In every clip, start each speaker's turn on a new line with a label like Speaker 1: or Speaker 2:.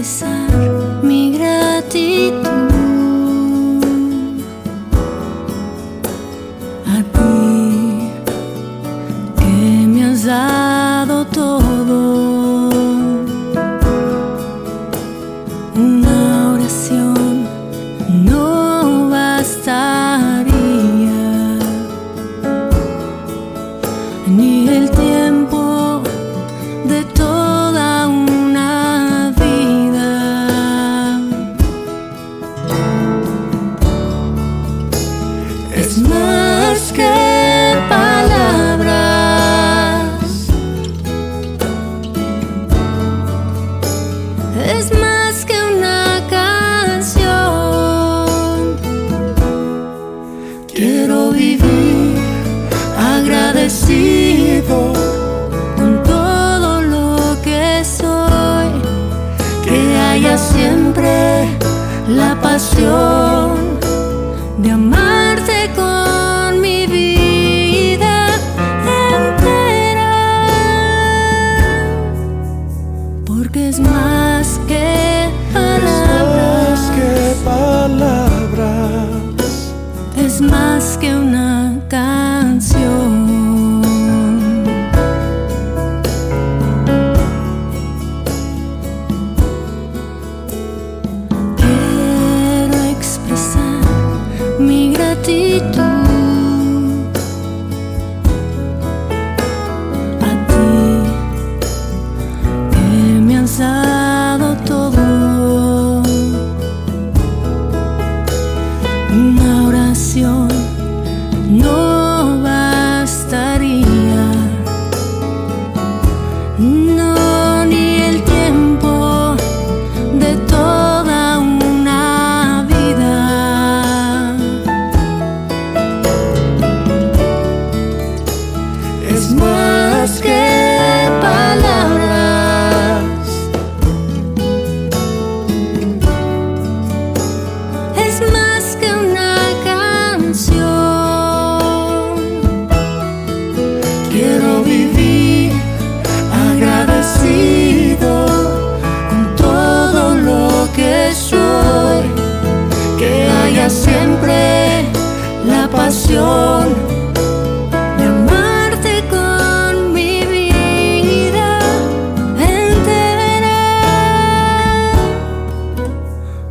Speaker 1: que ça. con todo lo que soy, que haya siempre la pasión de amar. Siempre la pasión de amarte con mi vida, entenderé,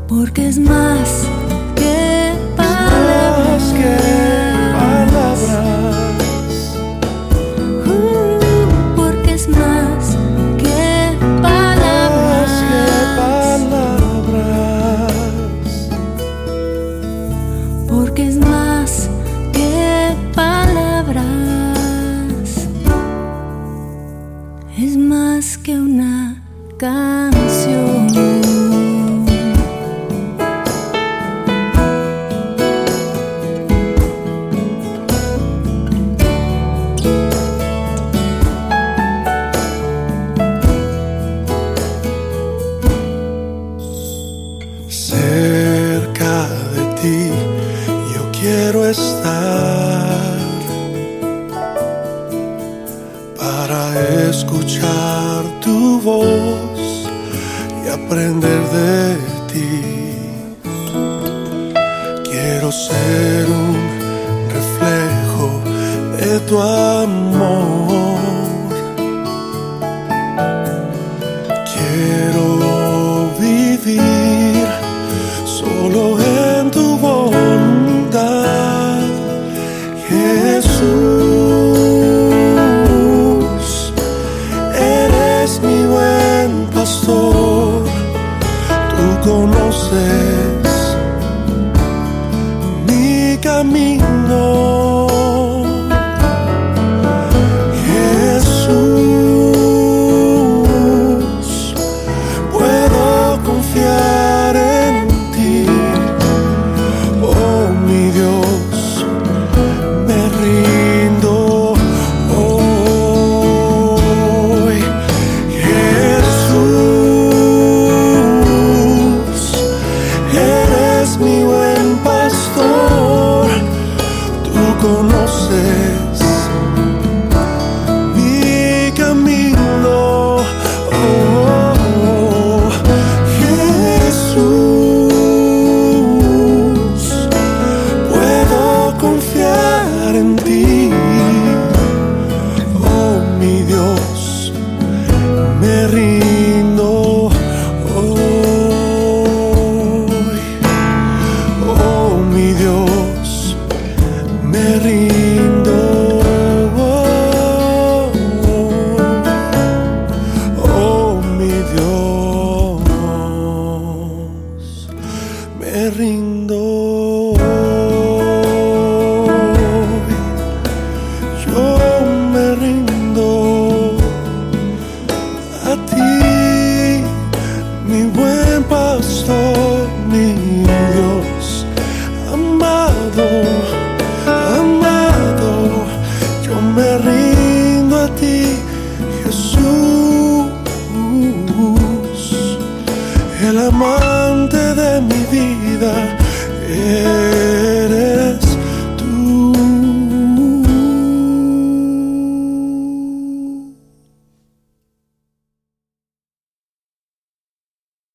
Speaker 1: porque es más. es más que una canción.
Speaker 2: Cerca de ti, yo quiero estar. escuchar tu voz y aprender de ti. Quiero ser un reflejo de tu amor conoces mi camino. Eu